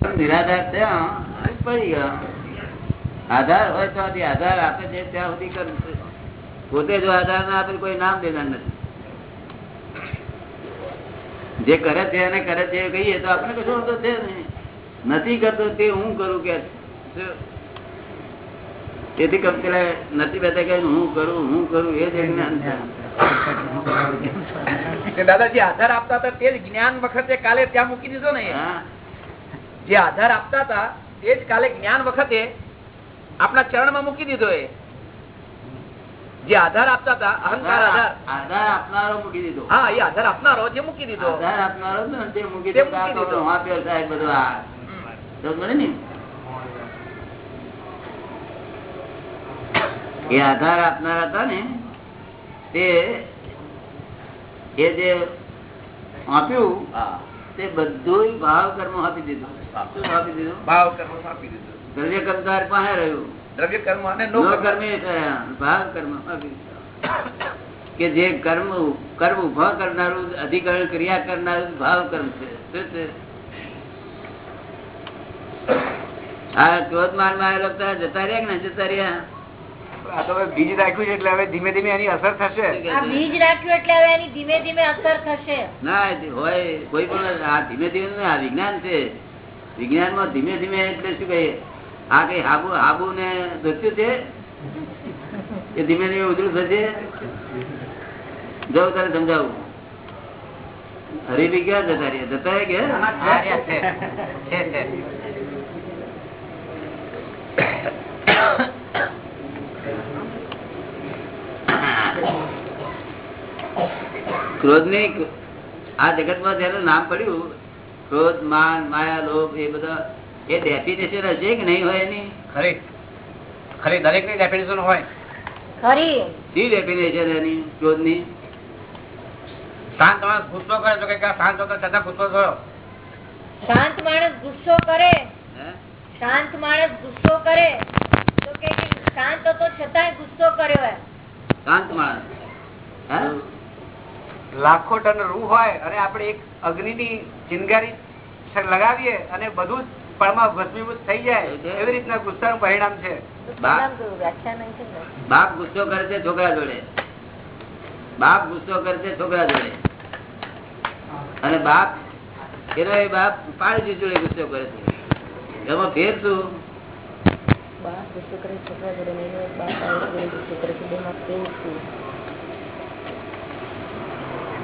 નિરાધાર છે પડી ગયા આધાર હોય તો આધાર આપે છે ત્યાં સુધી કરવું છે. પોતે જો આધાર ના આપે કોઈ નામ દેનાર નથી. જે કરે છે એને કરે છે કહીએ તો આપણે કશું વાંધો છે નહીં. નથી કરતો તે હું કરું કે. તેથી કમ પેલા નથી બેઠા કે હું કરું હું કરું એ જ દાદાજી આધાર આપતા હતા તે જ જ્ઞાન વખતે કાલે ત્યાં મૂકી દીધો ને હા. જે આધાર આપતા હતા તે જ કાલે જ્ઞાન વખતે આપણા ચરણમાં મૂકી દીધો એ જે આધાર આપતા હતા અહંકાર આધાર આધાર આપનારો મૂકી દીધો હા એ આધાર આપનારો જે મૂકી દીધો આધાર આપનારો તે મૂકી દીધો. દીધો. સાહેબ બધું આ. સમજ ને? એ આધાર આપનારા હતા ને તે એ જે આપ્યું તે બધું ભાવ કર્મ આપી દીધું ભાવ કર્મ આપી દીધું. દ્રવ્ય કર્મ તાર પાસે રહ્યું. દ્રવ્ય કર્મ અને નો નો કર્મ. ભાવ કર્મ કે જે કર્મ કર્મ ઊભા કરનારું અધિકરણ ક્રિયા કરનારું ભાવ કર્મ છે. શું છે? આ ક્રોધ મારમાં આવેલો બધા જતા રહ્યા કે ના જતા રહ્યા? આ તો બીજ રાખ્યું છે એટલે હવે ધીમે ધીમે એની અસર થશે. બીજ રાખ્યું એટલે હવે એની ધીમે ધીમે અસર થશે. ના હોય કોઈ પણ આ ધીમે ધીમે આ વિજ્ઞાન છે. વિજ્ઞાનમાં ધીમે ધીમે એટલે શું કહીએ? આ કઈ હાબુ હાબુ ને ધસ્યું છે? એ ધીમે ધીમે ઉજળું થશે? જવું તારે સમજાવું. હરીબી ક્યાં જતા રહીએ જતા કે. ક્રોધની આ જગતમાં જયારે નામ પડ્યું ક્રોધ માન માયા લોભ એ બધા એ ડેફિનેશન હશે કે નહીં હોય એની? ખરી. ખરી. દરેકની ડેફિનેશન હોય. ખરી. શી ડેફિનેશન એની? ક્રોધની શાંત માણસ ગુસ્સો કરે તો કે શાંત હતો છતાં ગુસ્સો થયો. શાંત માણસ ગુસ્સો કરે. હે? શાંત માણસ ગુસ્સો કરે. તો કે કે શાંત હતો છતાંય ગુસ્સો કર્યો શાંત માણસ. હે? લાખો ટન રૂ હોય અને આપણે એક અગ્નિની ચિનગારી લગાવીએ અને બધું પળમાં ભસ્મીભૂત થઈ જાય એવી રીતના ગુસ્સાનું પરિણામ છે. બાપ. ગુસ્સો કરે છે છોકરા જોડે. બાપ ગુસ્સો કરે છે છોકરા જોડે. અને બાપ એનો એ બાપ પાડોશી જોડે ગુસ્સો કરે છે. એમાં ફેર શું? બાપ ગુસ્સો કરે છોકરા જોડે બાપ ગુસ્સો કરે છે.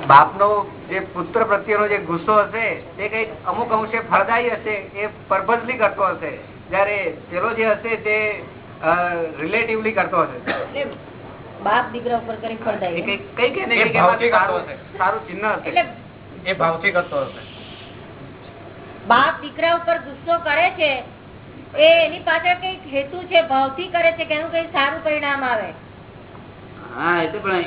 બેમાં નો બાપનો જે પુત્ર પ્રત્યેનો જે ગુસ્સો હશે તે કંઈક અમુક અંશે ફળદાયી હશે એ પર્પઝલી કરતો હશે. જયારે પેલો જે હશે તે રિલેટિવલી કરતો હશે. બાપ દીકરા ઉપર કરી ફળદાયી. કઈ કંઈક એને. સારું ચિહ્ન હશે. એ ભાવથી કરતો હશે. બાપ દીકરા ઉપર ગુસ્સો કરે છે એ એની પાછળ કંઈક હેતુ છે ભાવથી કરે છે કે એનું કઈ સારું પરિણામ આવે. હા એ તો પણ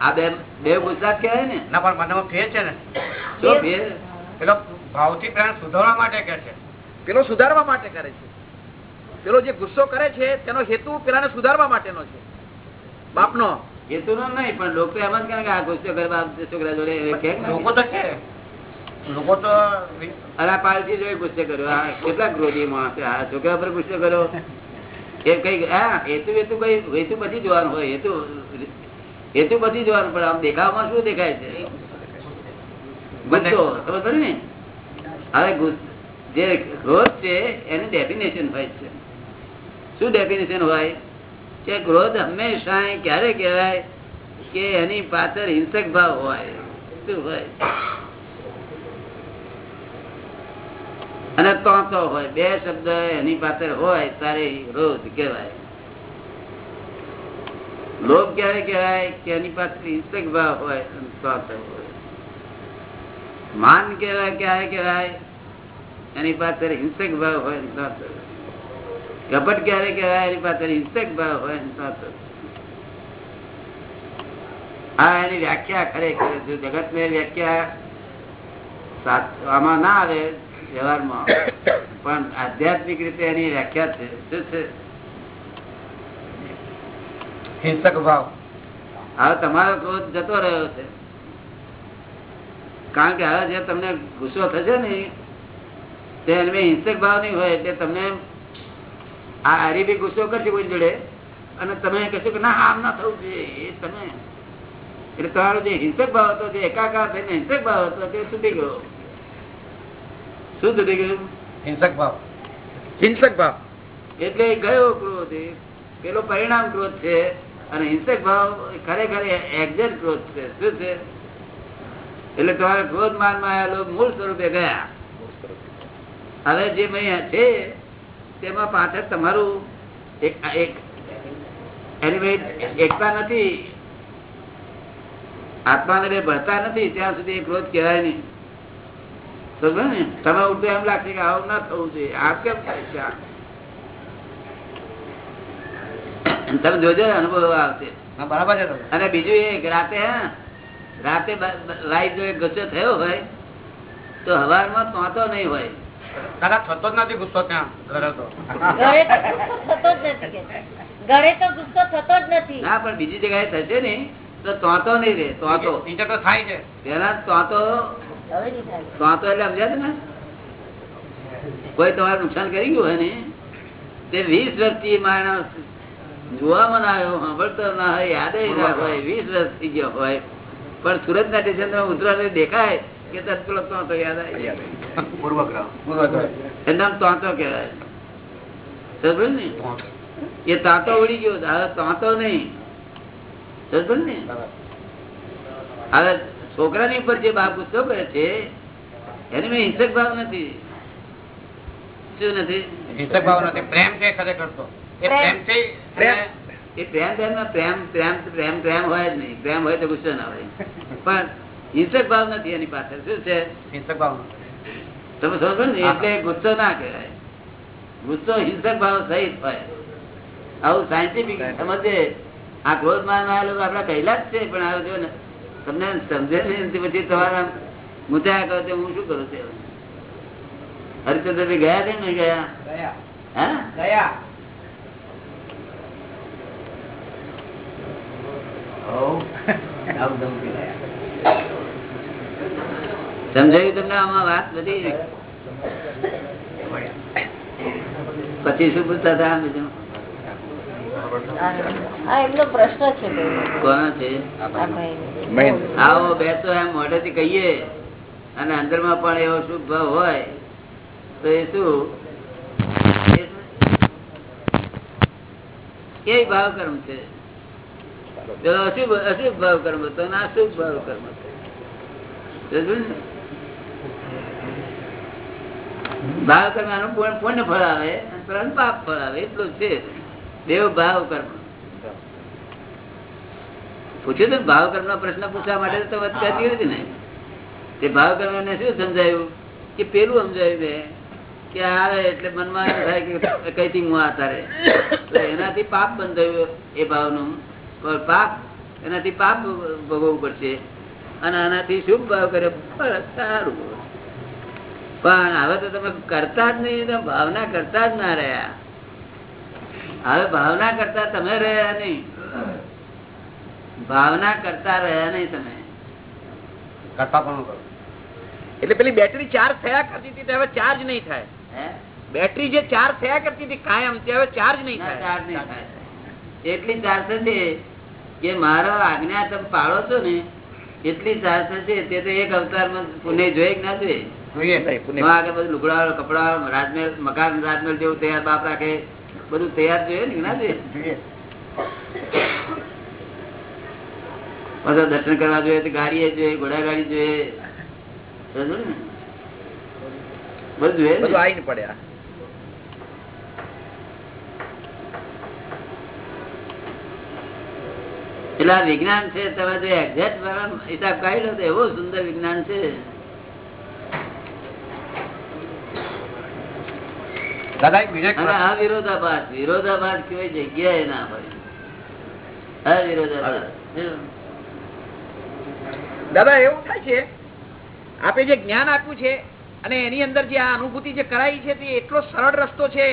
આ બે બે ગુજરાત કહેવાય ને? ના પણ મને ફેર છે ને. શું ફેર? પેલો ભાવથી પ્રાણ સુધારવા માટે કે છે? પેલો સુધારવા માટે કરે છે. પેલો જે ગુસ્સો કરે છે તેનો હેતુ પેલાને સુધારવા માટેનો છે. બાપનો. હેતુ નો નહીં પણ લોકો એમ જ કહે કે આ ગુસ્સો કરે બાપ છોકરા જોડે લોકો તો છે લોકો તો અરે પાલજી જોઈ ગુસ્સે કર્યો. આ કેટલા ક્રોધી માણસ છે. આ છોકરા પર ગુસ્સો કર્યો? એ કઈ હા હેતુ હેતુ કઈ હેતુ બધી જોવાનું હોય હેતુ હેતુ બધી જોવાનું પણ આમ દેખાવમાં શું દેખાય છે? ગુસ્સો ખબર પડી ને? હવે જે ક્રોધ છે એની ડેફિનેશન હોય છે. શું ડેફિનેશન હોય? કે ક્રોધ હંમેશા ક્યારે કહેવાય? કે એની પાછળ હિંસક ભાવ હોય. શું હોય? અને તોતો હોય, બે શબ્દ એની પાસે હોય તારે ક્રોધ કહેવાય. લોભ ક્યારે કહેવાય કે એની પાસે હિંસક ભાવ હોય અને હોય. માન કહેવાય, ક્યારે કહેવાય, એની પાસે હિંસક ભાવ હોય તોતો કપટ ક્યારે કહેવાય, એની પાસે હિંસક ભાવ હોય તોતો હા એની વ્યાખ્યા ખરેખર જગત ને વ્યાખ્યા આમાં ના આવે વ્યવહારમાં. પણ આધ્યાત્મિક રીતે એની વ્યાખ્યા છે. શું છે? હિંસક ભાવ. હવે તમારો ક્રોધ જતો રહ્યો છે. કારણ કે હવે જે તમને ગુસ્સો થશે ને તે એમને હિંસક ભાવ નહીં હોય એટલે તમને આ હારી બી ગુસ્સો કરશે કોઈ જોડે અને તમે કહેશો કે ના આમ ના થવું જોઈએ એ તમે. એટલે તમારો જે હિંસક ભાવ હતો જે એકાકાર થઈને હિંસક ભાવ હતો તે સુધી ગયો. શું તૂટી ગયું હિંસક ભાવ. હિંસક ભાવ. એટલે ગયો ક્રોધ પેલો પરિણામ ક્રોધ છે અને હિંસક ભાવ ખરેખર એક્ઝેક્ટ ક્રોધ છે. શું છે? એટલે તમારે ક્રોધ માનમાં આવેલો મૂળ સ્વરૂપે ગયા. હવે જે છે તેમાં પાછળ તમારું એક એક એકતા નથી. આત્માને બે ભરતા નથી ત્યાં સુધી ક્રોધ કહેવાય નહીં. તમે ઉઠતો એમ લાગશે કે આવું ના થવું જોઈએ. આ કેમ થાય છે? તમે જોજો અનુભવ આવશે. બરાબર છે અને બીજું એ કે રાતે હા રાતે લાઈટ જો ગુસ્સો થયો હોય તો હવારમાં પહોંચતો નહીં હોય. દાદા થતો જ નથી ગુસ્સો ત્યાં ઘરે તો. ઘરે તો ગુસ્સો થતો જ નથી તો ના પણ બીજી જગ્યાએ થશે ને તો તોતો નહીં રે તોતો તો થાય છે. પેલા તોતો તોતો એટલે સમજ્યા તમે કોઈ તમારે નુકસાન કરી ગયું હોય ને તે વીસ વર્ષથી માણસ જોવામાં ના આવ્યો સાંભળતો ના હોય યાદ ના હોય વીસ વર્ષ થઈ ગયો હોય. પણ સુરત ના સ્ટેશન ઉતરા દેખાય કે પેલો યાદ આવી પૂર્વગ્રહ એનું નામ તોતો કહેવાય. સમજ ને? એ તાંતો ઉડી ગયો. હવે તાંતો નહીં. સમજ ને? હવે છોકરાની ઉપર જે બાપ ગુસ્સો કરે છે એની મેં હિંસક ભાવ નથી. શું નથી? હિંસક ભાવ નથી. પ્રેમ છે ખરેખર તો. એ પ્રેમ. છે એ પ્રેમ પ્રેમ પ્રેમ પ્રેમ પ્રેમ પ્રેમ હોય જ નહીં. પ્રેમ હોય તો ગુસ્સો ના હોય. પણ હિંસક ભાવ નથી એની પાસે શું છે? હિંસક ભાવ તમે સમજો ને એટલે ગુસ્સો ના કહેવાય. ગુસ્સો હિંસક ભાવ સહિત હોય. આવું સાયન્ટિફિક સમજે? આ ક્રોધ માન લોકો આપડા કહેલા જ છે પણ આ જો ને તમને સમજે નહીં તો પછી તમારા મુદ્દા કરો તો હું શું કરું છું હરિચંદ્ર ગયા છે ને ગયા? હા? ગયા. સમજાયું તમને આમાં વાત બધી? પછી શું પૂછતા હતા બીજું? એમનો પ્રશ્ન છે કોનો છે. આવો બેસો એમ મોઢેથી કહીએ. અને અંદરમાં પણ એવો શુભ ભાવ હોય તો એ શું? એ ભાવ કર્મ છે? અશુભ અશુભ ભાવ કર્મ હતો ને આ શુભ ભાવ કર્મ હતો સમજ્યું ભાવ કર્મ આનું પુણ્ય- પુણ્ય ફળ આવે અને પાપ ફળ આવે એટલું છે. દેવ ભાવ કર્મ. પૂછ્યું તું ભાવ કર્મ નો પ્રશ્ન પૂછવા માટે તો વાત કરતી હતી ને. તે ભાવ કર્મ ને શું સમજાયું? કે પેલું સમજાયું મેં કે આવે એટલે મનમાં થાય કે કઈથી હું આતારે એનાથી પાપ બંધાયું એ ભાવનું. પણ પાપ એનાથી પાપ ભોગવવું પડશે. અને આનાથી શુભ ભાવ કરે સારું. પણ હવે તો તમે કરતા જ નહીં ભાવના કરતા જ ના રહ્યા. હવે ભાવના કરતા તમે રહ્યા નહીં. ભાવના કરતા રહ્યા નહીં તમે. કરતા પણ એટલે પેલી બેટરી ચાર્જ થયા કરતી હતી હવે ચાર્જ નહીં થાય. બેટરી જે ચાર્જ થયા કરતી હતી કાયમ તે હવે ચાર્જ નહીં થાય. ચાર્જ નહીં થાય. એટલી ચાર્જ થશે કે મારો આજ્ઞા તમે પાળો છો ને એટલી ચાર્જ થશે તે તો એક અવતારમાં પુણે જોઈ ના જોઈએ. લુગડા કપડા રાજમહેલ મકાન રાજમહેલ જેવું તૈયાર બાપ રાખે. બધું તૈયાર જોઈએ ને ના જોઈએ? જોઈએ. પાછા દર્શન કરવા જોઈએ તો ગાડી જોઈએ ઘોડા ગાડી જોઈએ. બધું જોઈએ બધું આવીને પડ્યા એટલે આ વિજ્ઞાન છે તમે જો એક્ઝેક્ટ હિસાબ કાઢી લો તો એવું સુંદર વિજ્ઞાન છે. દાદા એક બીજો એક અને પ્રશ્ન. આ વિરોધાભાસ વિરોધાભાસ કોઈ જગ્યાએ ના હોય. આ વિરોધાભાસ. દાદા એવું થાય છે આપે જે જ્ઞાન આપ્યું છે અને એની અંદર જે આ અનુભૂતિ જે કરાઈ છે તે એટલો સરળ રસ્તો છે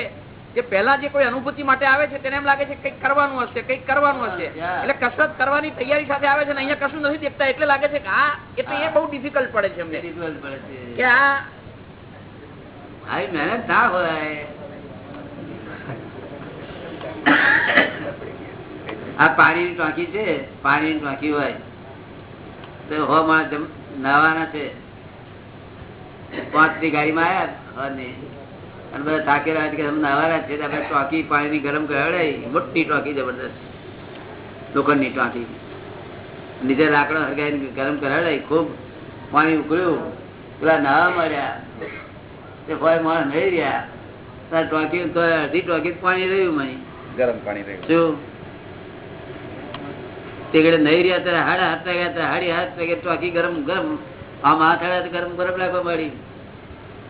કે પહેલા જે કોઈ અનુભૂતિ માટે આવે છે તેને એમ લાગે છે કંઈક કરવાનું હશે કંઈક કરવાનું હશે. એટલે કસરત કરવાની તૈયારી સાથે આવે છે ને અહીંયા કશું નથી દેખતા એટલે લાગે છે કે આ એટલે એ બહુ ડિફિકલ્ટ પડે છે અમને. કે આ મહેનત ના હોય. આ પાણીની ટાંકી છે, પાણીની ટાંકી હોય. તો હો માણસ જમ- છે. પાંચની ગાડીમાં આયા અને બધા થાકેલા છે કે તમે નાવાના છે આપણે ટાંકી પાણીની ગરમ કરાવડાવી મોટી ટાંકી જબરદસ્ત. લોખંડની ટાંકી. નીચે લાકડો હરગાઈ ગરમ કરાવડાવી ખૂબ પાણી ઉકળ્યું. પેલા નાવા મળ્યા તે કોઈ માણસ નહીં રહ્યા. ટાંકી તો અડધી ટાંકી પાણી રહ્યું મને ગરમ પાણી રહ્યું. રહ્યા ત્યારે હાડા હાથ લાગ્યા ત્યારે હાડી હાથ લાગ્યા તો આખી ગરમ ગરમ, આમ હાથ હાડા ગરમ ગરમ લાગવા મળી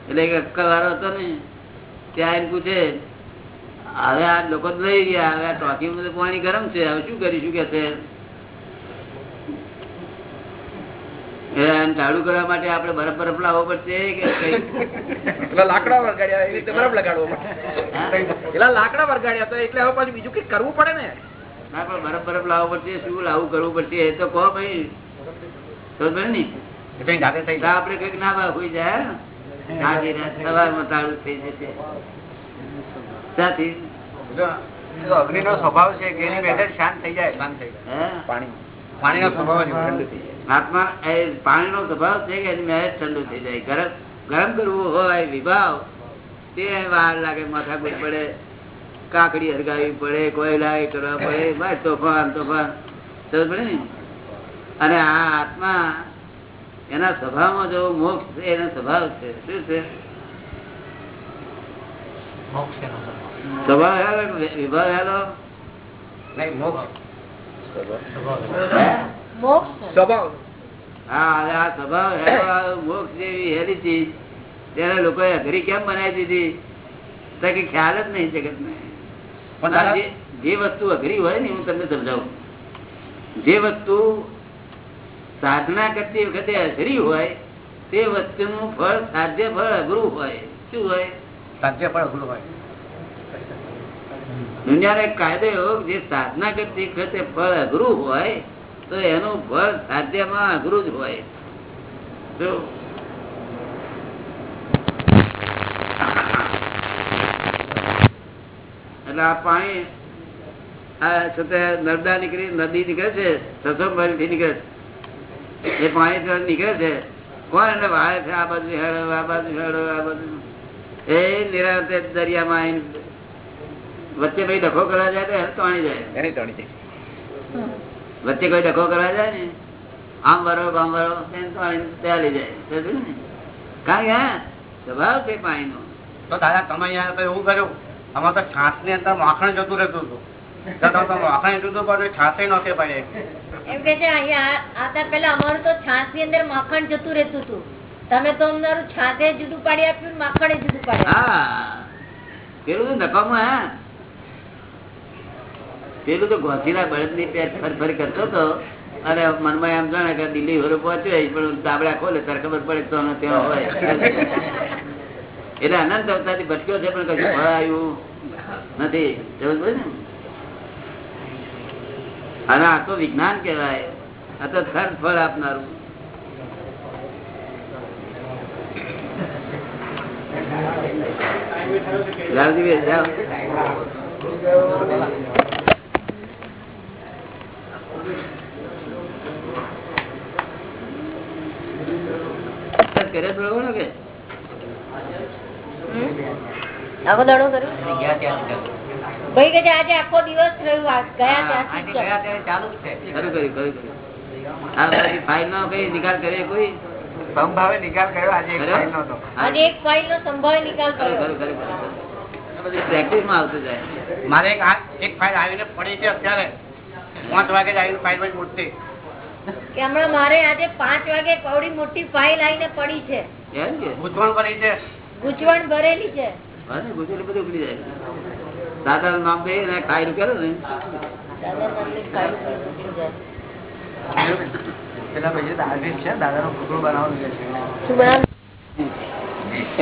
એટલે એક અક્કલ વાળો હતો ને, ત્યાં એને પૂછે, હવે આ લોકો લઈ ગયા, હવે આ ટોકી પાણી ગરમ છે, હવે શું કરીશું કે છે? ચાલુ કરવા માટે આપડે બરફ બરફ લાવવો પડશે કે લાકડા વરગાડ્યા એવી રીતે બરફ લગાડવો પડશે? પેલા લાકડા વરગાડ્યા તો એટલે હવે પાછું બીજું કઈ કરવું પડે ને. ના પણ બરફ બરફ લાવવો પડશે શું લાવવું કરવું પડશે એ તો કહો ભાઈ. ને. આપડે કંઈક ના હોય જાય સવારમાં તાળું થઈ જશે. સાથી અગ્નિ નો સ્વભાવ છે કે એની મેથડ શાંત થઈ જાય શાંત થઈ જાય. પાણી. પાણીનો સ્વભાવ ઠંડુ થઈ જાય. આત્મા એ પાણીનો સ્વભાવ છે કે મેરેજ ઠંડુ થઈ જાય. ગરમ ગરમ કરવું હોય વિભાવ તે વાર લાગે માથા કૂટ પડે કાકડી હરગાવી પડે કોયલા કરવા પડે બસ તોફાન તોફાન. સમજ પડે ને? અને આ આત્મા એના સ્વભાવમાં જો મોક્ષ છે એનો સ્વભાવ છે શું છે? સ્વભાવ. હેલો વિભાવ હેલો? મોક્ષ. સ્વભાવ હા આ સ્વભાવ મોક્ષ જેવી હેલી ચીજ ત્યારે લોકોએ અઘરી કેમ બનાવી દીધી? કે ખ્યાલ જ નહીં જગત ને વસ્તુ અઘરી હોય ને હું તમને સમજાવું. જે વસ્તુ સાધના કરતી વખતે અઘરી હોય તે વસ્તુનું ફળ સાધ્ય ફળ અઘરું હોય. શું હોય? સાધ્ય ફળ અઘરું હોય. દુનિયાનો કાયદો જે સાધના કરતી વખતે ફળ અઘરું હોય, તો એનું ફળ સાધ્યમાં અઘરું જ હોય? એટલે આ પાણી આ છે તે નર્મદા નીકળી, નદી નીકળે છે છસો માઇલથી નીકળે છે. એ પાણી નીકળે છે. કોણ એને વાળે છે? આ બાજુ હેડો, આ બાજુ હેડો, આ બાજુ. એ નિરાંતે દરિયામાં આવીને વચ્ચે ભાઈ ડખો કરવા જાય તો તોણી જાય. એની તણી જાય વચ્ચે કોઈ ડખો કરવા જાય ને આમ વરો આમ વરો ત્યાં લઈ જાય. ને? કારણ કે હા સ્વભાવ છે પાણીનો. તો દાદા તમે અહીંયા તો એવું કર્યું. અમારે તો છાસની અંદર માખણ જતું રહેતું હતું. તો તો તો માખણ જતું છાસે નહોતી પડે. એમ કે છે અહીંયા આતા પેલા અમારું તો છાસની અંદર માખણ જતું રહેતું હતું. તમે તો અમારું છાસે જુદું પાડી આપ્યું ને માખણે જુદું પાડી હા. પેલું તો નકામું હા. પેલું તો ઘોસીના બળદની પેટ ફર ફર કરતો હતો અને મનમાં એમ જાણે કે દિલ્હી હોરો પહોંચ્યો પણ તાબડા ખોલે તારે ખબર પડે તો ત્યાં હોય. એટલે અનંત અવતારથી ભટક્યો છે, પણ કશું ફળ આવ્યું નથી. અને આ તો વિજ્ઞાન કહેવાય. આ તો ખર ફળ આપનારું. લાલજીભાઈ જાઓ કરે થોડો ઘણો કે હમ? આખો દાડો કર્યો ગયા ત્યાંથી ચાલુ. ભાઈ કે છે આજે આખો દિવસ રહ્યું ગયા હા, ત્યાંથી આજે જ ગયા ત્યારે ચાલુ છે. ખરું કર્યું ખરું કર્યું. ફાઇલ નો કઈ નિકાલ કરે કોઈ? સંભાવે નિકાલ કર્યો આજે એક ફાઇલ નહોતો. આજે એક ફાઇલ નો સંભાવે નિકાલ કર્યો પ્રેક્ટિસમાં આવતું જાય. મારે એક આ એક ફાઇલ આવીને પડી છે અત્યારે. પાંચ વાગે જ આવીને ફાઇલ કે હમણાં મારે આજે પાંચ વાગે કવડી મોટી ફાઇલ આવીને પડી છે. ગૂંચવણ કરી છે? ગૂંચવણ ભરેલી છે. બધું જાય. દાદા નું નામ દે ને ફાઇલ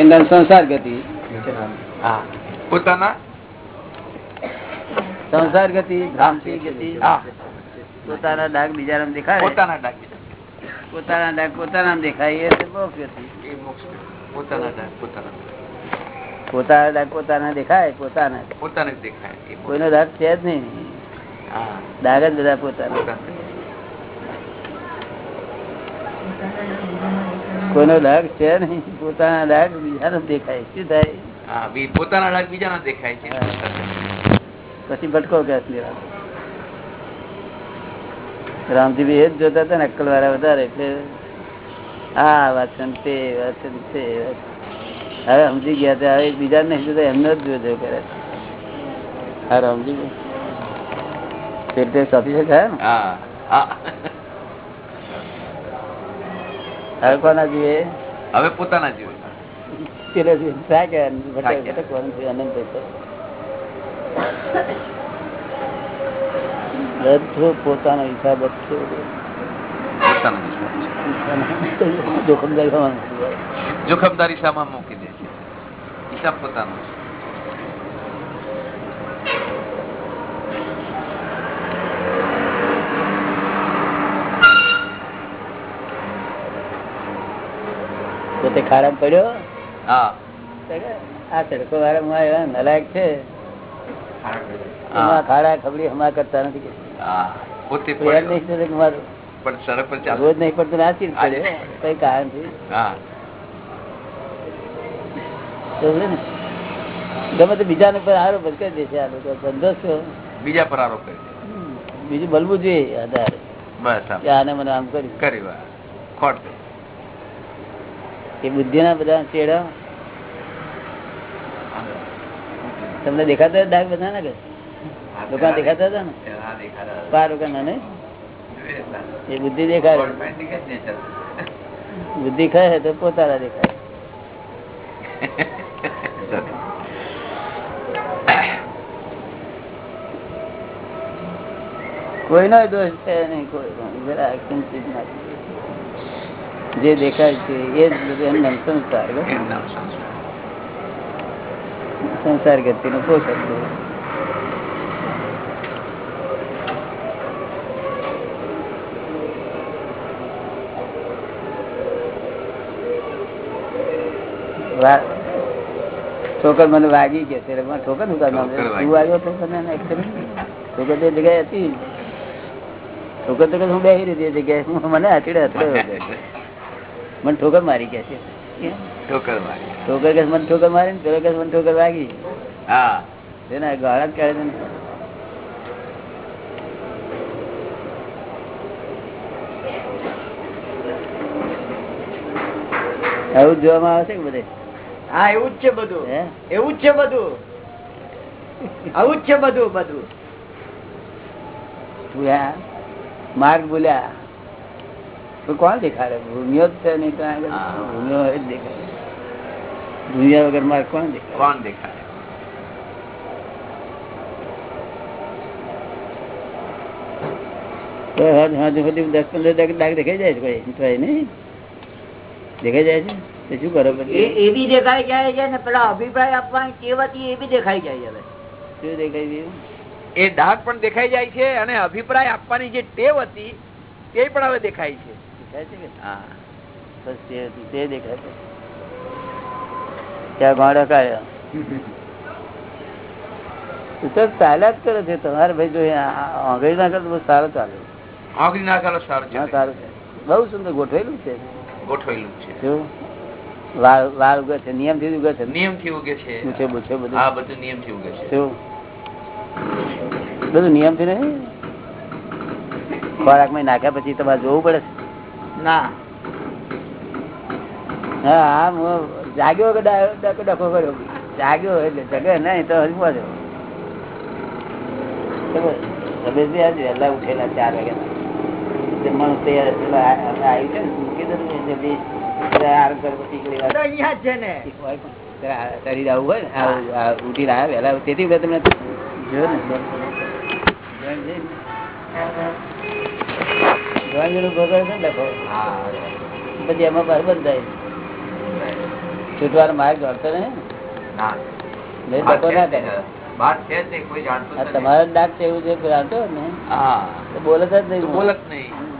ને સંસાર ગતિ. હા. પોતાના? સંસાર ગતિ ભ્રાંતિ ગતિ. હા. પોતાના ડાક બીજા દેખાય? પોતાના ડાક પોતાના ડાક પોતાના દેખાય એ પોતાના ડાક પોતાના પોતાના ડાક પોતાના દેખાય પોતાના. પોતાને દેખાય કોઈનો ડાક છે જ નહીં. ડાક જ બધા પોતાના. કોઈનો ડાક છે નહીં પોતાના દાગ બીજાનો દેખાય. શું થાય? પોતાના ડાઘ બીજાના દેખાય છે. પછી ભટકો કે અસલી વાત રામજી બી એ જ જોતા હતા ને અક્કલ વાળા વધારે એટલે હા વાંચન તે વાંચન તે હવે સમજી ગયા હતા હવે બીજા નહીં જોતા એમનો જ જોજો કરે. હા રામજી પેટે સોંપી શકાય ને હા હવે કોના જીવે? હવે પોતાના જીવે. પેલો જીવે. થાય કે અનંત થશે. પોતાનો હિસાબ. જોખમદારી હોવાનું મૂકી દે છે. હિસાબ પોતાનો પોતે ખાડા પડ્યો? હા. આ તડકો વાળા નલાયક છે. ખાડા ખબડી હમા કરતા નથી પોતે પણ સડક રોજ નહીં પડતું ના કઈ કારણ ને. ગમે તે બીજાને પર આરોપ કરી દેશે આ લોકો. ધંધો છો બીજા પર આરોપ કરી બીજું બલવું જોઈએ આધારે. બસ આને મને આમ કરી ખોટ એ બુદ્ધિ ના બધા ચેડા. તમને દેખાતા ડાક બધા ને કે દુકાન દેખાતા હતા ને. પાર દુકાન ને એ બુદ્ધિ દેખાય. બુદ્ધિ ખાય તો પોતાના દેખાય. કોઈનો દોષ છે નહીં કોઈ જરા કિંચિત નથી. જે દેખાય છે એ જ બધું એમ સંસાર. સંસાર ગતિ નું પોષક ઠોકર મને વાગી કે છે. ઠોકરનું તું. વાગ્યો તો ઠોકર તે જગ્યાએ હતી. ઠોકર તો હું બેસી રહી હતી જગ્યાએ. મને હાથીડે અથડાયો મને ઠોકર મારી કે છે. ઠોકર મારી. ઠોકર કે મને ઠોકર મારી ને પેલો કે મને ઠોકર વાગી હા. એના ગાળા જ કાઢે આવું જોવામાં આવે છે કે બધે? હા એવું જ છે બધું? એવું જ છે બધું. આવું જ છે બધું બધું. ભૂલ્યા માર્ગ ભૂલ્યા કોણ દેખાડે? ભૂમિયો જ છે નહીં ભૂમિયો જ દેખાય ભૂમિયા વગર માર્ગ કોણ દેખાડે? કોણ દેખાડે? દસ પંદર દાગ દાગ દેખાઈ જાય છે કોઈ? એ નહીં? દેખાઈ જાય છે? શું કરો એ બી દેખાઈ જાય છે ને પેલા અભિપ્રાય આપવાની ટેવ એ બી દેખાઈ જાય હવે. શું દેખાઈ ગયું? એ ડાક પણ દેખાઈ જાય છે અને અભિપ્રાય આપવાની જે ટેવ હતી તે પણ હવે દેખાય છે. દેખાય છે હા. તે દેખાય છે. ત્યાં ગોળો કાઢ્યો તો ચાલ્યા જ કરે છે તમારે ભાઈ જો આંગળી ના કરે તો સારો ચાલે. આંગળી નાખેલો સારું હા સારું છે. બહુ સુંદર ગોઠવેલું છે. ગોઠવેલું છે. શું વાળ ઉગે છે નિયમથી ઉગે છે. નિયમથી ઉગે છે. પૂછે પૂછે બધું હા બધું નિયમથી ઉગે છે. બધું નિયમથી નહીં? ખોરાકમાં નાખ્યા પછી તમારે જોવું પડે છે? ના. હા હું જાગ્યો કે ડખો કર્યો? જાગ્યો એટલે જગે નહીં તો હજુ પાછો રમેશભાઈ આજે વહેલા ઉઠેલા ચાર વાગ્યા જમવાનું તૈયાર આવ્યું છે ને મૂકી દઉં જલ્દી ને. શરીર આવું હોય ને આવું- આ વહેલા તેથી મેં તમને જોયું ને ને. પછી એમાં બહાર બંધાય. છૂટવાનો માર્ગ ને? ના. ના જાણતું નથી. તમારો ડાક છે એવું છે જાણતો ને બોલત જ નહીં. બોલત નહીં.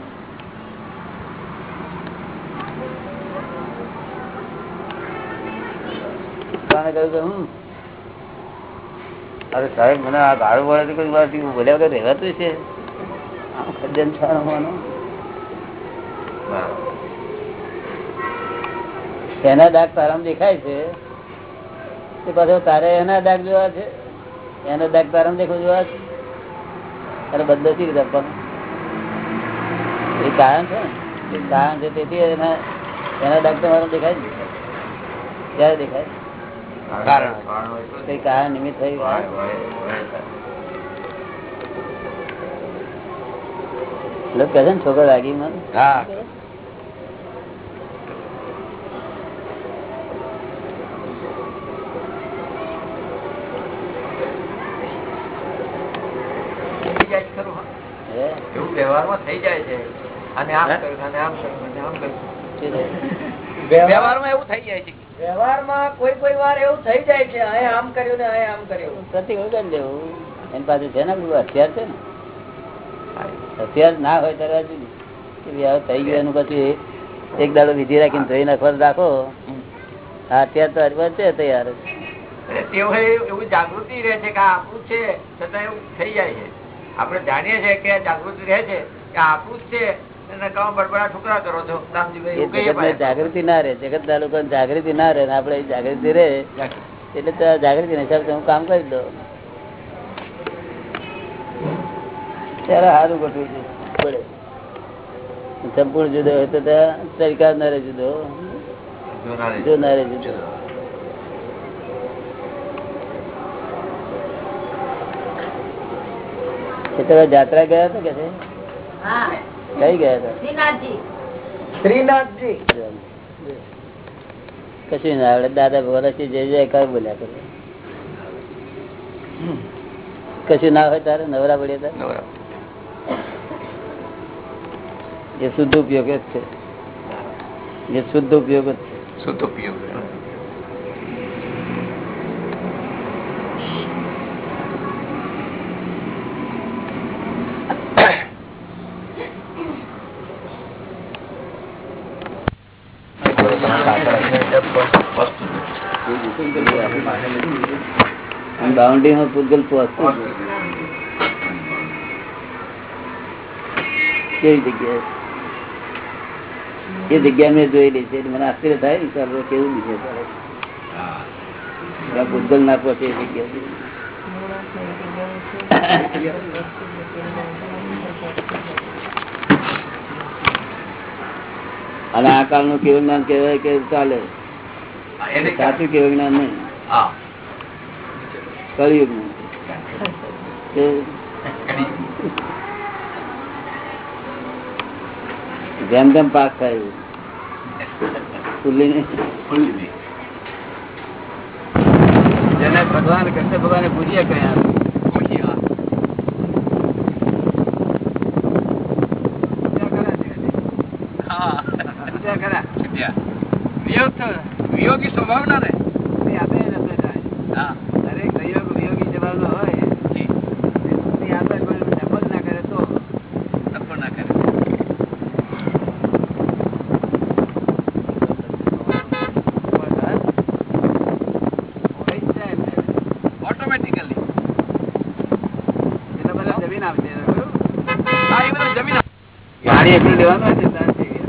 ભગવાને કહ્યું કે હું અરે સાહેબ, મને આ ગાળો વળે કોઈ વાર બોલ્યા વગર રહેવાતું છે. આમ ખદ્દન એના દાગ તારામાં દેખાય છે. તે પાછો તારે એના દાગ જોવા છે? એના દાગ તારામ દેખો જોવા છે? તારે બદલો સી રીતે આપવાનો એ કારણ છે ને? એ કારણ છે તેથી એના એના દાગ તમારો દેખાય ને ક્યારે દેખાય? કઈ કારણ નિમિત્ત થયું? લોકો કહે છે ને છોકરો લાગી મને હા. થઈ જાય છે ખરું, હે? એવું વ્યવહારમાં થઈ જાય છે. અને આમ? કર્યું અને આમ કર્યું અને આમ કર્યું. વ્યવહારમાં એવું થઈ જાય છે વ્યવહારમાં કોઈ કોઈ વાર એવું થઈ જાય છે અહીં આમ કર્યું ને અહીં આમ કર્યું. પ્રતિક કરી દેવું એની પાસે છે ને બધું હથિયાર છે ને. હથિયાર ના હોય ત્યારે હજુ કે ભાઈ હવે થઈ ગયું એનું પછી એક દાડો વિધિ રાખીને ધોઈ નાખવા રાખો. હા હથિયાર તો હરવા છે તૈયાર. એવું જાગૃતિ રહે છે કે આપણું છે છતાં એવું થઈ જાય છે. આપણે જાણીએ છીએ કે જાગૃતિ રહે છે કે આપણું છે. જગત ના રે જગત ના લોકો જાગૃતિ ના રે આપડે જાગૃતિ રે એટલે જાગૃતિ ને હિસાબે હું કામ કરી દઉં. ત્યારે સારું ગોઠવું છે પડે. સંપૂર્ણ જુદો હોય તો ત્યાં સરકાર ના રહે જુદો. જો ના રહે જુદો એ તમે જાત્રા ગયા હતા કે છે? હા. કઈ ગયા હતા? શ્રીનાથજી. શ્રીનાથજી. કશું ના આવડે. દાદા ભગવાન જય કઈ બોલ્યા કરે. કશું ના હોય તારે? નવરા પડ્યા તારે એ શુદ્ધ ઉપયોગ જ છે. એ શુદ્ધ ઉપયોગ જ છે. શુદ્ધ ઉપયોગ. બાઉન્ડ્રી માં પૂતગલ પહોંચતું કેવી જગ્યાએ? એ જગ્યા મેં જોયેલી છે મને આશ્ચર્ય થાય ને સર કેવું છે. ભૂતગલ ના પહોંચે એ જગ્યા અને આ કાળનું કેવું જ્ઞાન કહેવાય કે ચાલે? સાચું કેવું જ્ઞાન નહીં. કળિયુગનું જેમ તેમ પાક થાય. ફૂલી જેને ભગવાન કૃષ્ણ ભગવાને પૂછીએ કયા વિયોગી સ્વભાવ ના રે હા દરેક સંયોગ વિયોગી જવાબ હોય જી તે આપણે કોઈ નફો જ ના કરે તો નફો ના કરે હોય જ જાય ને. ઓટોમેટિકલી એટલે બધા જમીન આવશે બરોબર? હા એ બધું જમીન ગાડી એટલું લેવાનું હોય ને ત્યાં થઈ ગયા.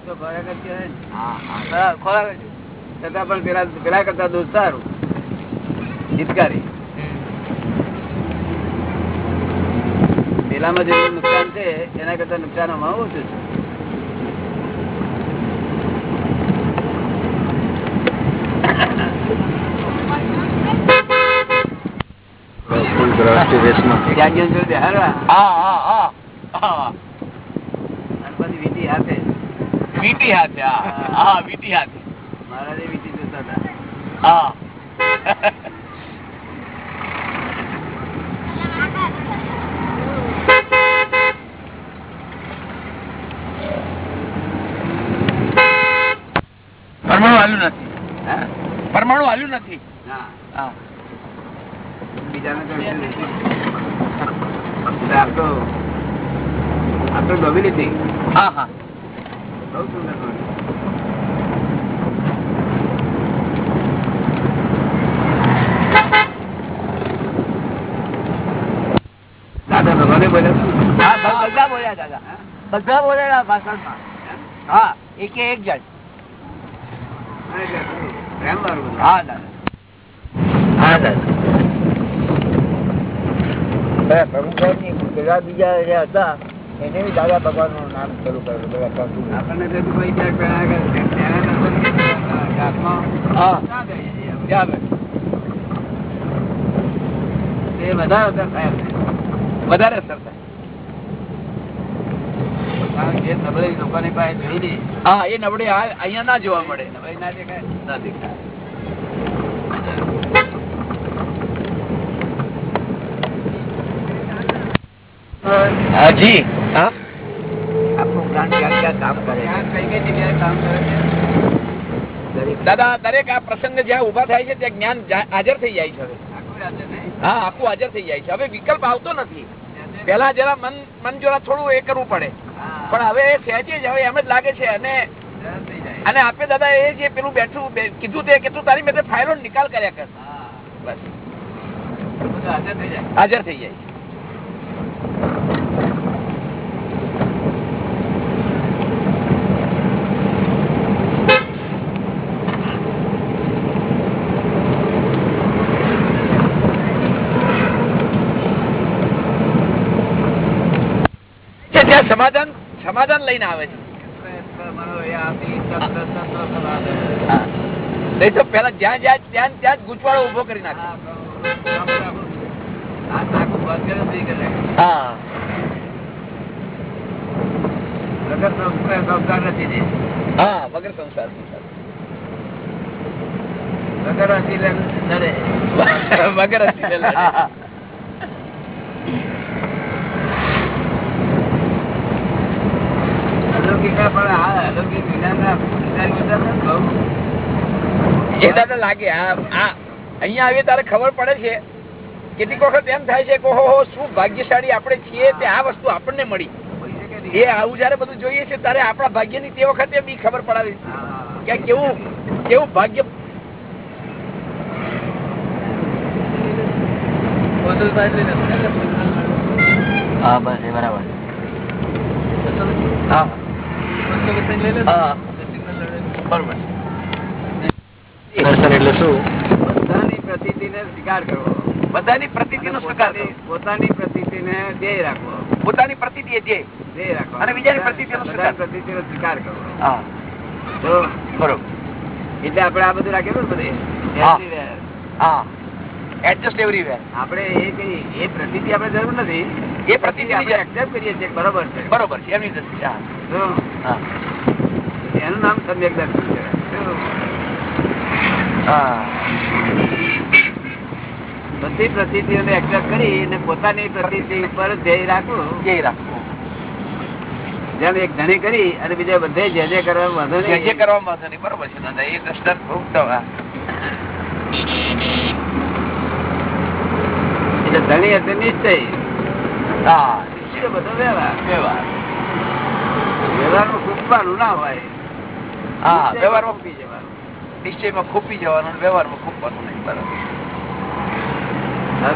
તો ખોરાક જ કહેવાય ને. હા, ખોરાક જ. છતાં પણ પેલા પેલા કરતા દૂધ સારું. હિતકારી પેલામાં જે નુકસાન છે એના કરતા નુકસાન આમાં ઓછું છે ત્યાં ગયો જો બેહારવા હા હા હા. હા. અને પછી વીંટી હાથે. વીટી હાથે હા. હા વીટી હાથે. મહારાજે હા. પરમાણુ હાલ્યું નથી. પરમાણુ હાલ્યું નથી. બીજાને તો ડોબી લીધી. હા હા. બહુ સુંદર ડોબી. બોલ્યા હા, બધા બોલ્યા દાદા બધા બોલેલા ભાષણમાં. હા એક એક જણ. હા દાદા. પ્રભુભાઈ પેલા બીજા હતા એને બી દાદા ભગવાનનું નામ શરૂ સાધુ. આપણને તો એટલું કોઈ જે નબળી લોકોની પાસે જોઈ લી, હા એ નબળી આ અહીંયા ના જોવા મળે. નબળી ના દેખાય? ના દેખાય. હાજી હા? આપણું જ્ઞાન ક્યાં ક્યાં કામ કરે કઈ કઈ જગ્યાએ કામ કરે છે? દાદા દરેક આ પ્રસંગ જ્યાં ઊભા થાય છે ત્યાં જ્ઞાન હાજર થઈ જાય છે હવે. હા આખું હાજર થઈ જાય છે. હવે વિકલ્પ આવતો નથી. પેલા જરા મન મન જરા થોડું એ કરવું પડે. પણ હવે સહેજે જ, હવે એમ જ લાગે છે અને. અને આપે દાદા એ જે પેલું બેઠું કીધું તે કે તારી મેં ફાઇલો નિકાલ કર્યા કર બસ હાજર થઈ જ્યાં સમાધાન સમાધાન લઈને આવે છે. નહીં તો પેલા જ્યાં જ્યાં ત્યાં ત્યાં જ ગુચવાડો ઊભો કરી નાખે. હા. હા વગર સંસ્કાર વગર લે. એ દાદા લાગે અહીંયા આવીએ તારે ખબર પડે છે. કેટલીક વખત એમ થાય છે કે હો શું ભાગ્યશાળી આપણે છીએ તે આ વસ્તુ આપણને મળી. એ આવું જયારે બધું જોઈએ છે ત્યારે આપણા ભાગ્યની તે વખતે બી ખબર પડાવી. કે કેવું કેવું ભાગ્ય હા બસ એ બરાબર. હા. બધાની સ્વીકાર સ્વીકાર પોતાની- પોતાની પ્રતિતિને ધ્યેય રાખવો. પોતાની પ્રતિતિ ધ્યેય. ધ્યેય રાખવો. અને બીજાની પ્રતિતિનો સ્વીકાર. બધાની પ્રતિતિનો સ્વીકાર કરવો. હા. તો બરોબર. એટલે આપણે આ બધું રાખેલું ને બધે? હા. એડજસ્ટ એવરીવેર આપણે એ કઈ એ પ્રતિતિ આપણે જરૂર નથી. એ પ્રતિતિ આપણે એક્સેપ્ટ કરીએ છીએ બરોબર છે. બરોબર છે એમની દ્રષ્ટિ હા. એનું નામ સમ્યક દર્શન છે. બધી પ્રતિતિઓને એક્સેપ્ટ કરી અને પોતાની પ્રતિતિ ઉપર ધ્યેય રાખવું. ધ્યેય રાખવું. જેમ એક ધણી કરી અને બીજા બધે જે જે કરવા વાંધો નહીં. જે કરવા વાંધો નહીં. બરોબર છે દાદા. એ દ્રષ્ટાંત ખૂબ ધણી હશે નિશ્ચય. હા નિશ્ચય બધો વ્યવહાર વ્યવહાર. વ્યવહારમાં ખૂટવાનું ના હોય. હા નિશ્ચયમાં વ્યવહારમાં જવાનું. નિશ્ચયમાં ખૂપી જવાનું વ્યવહારમાં ખૂપવાનું નહીં બરાબર.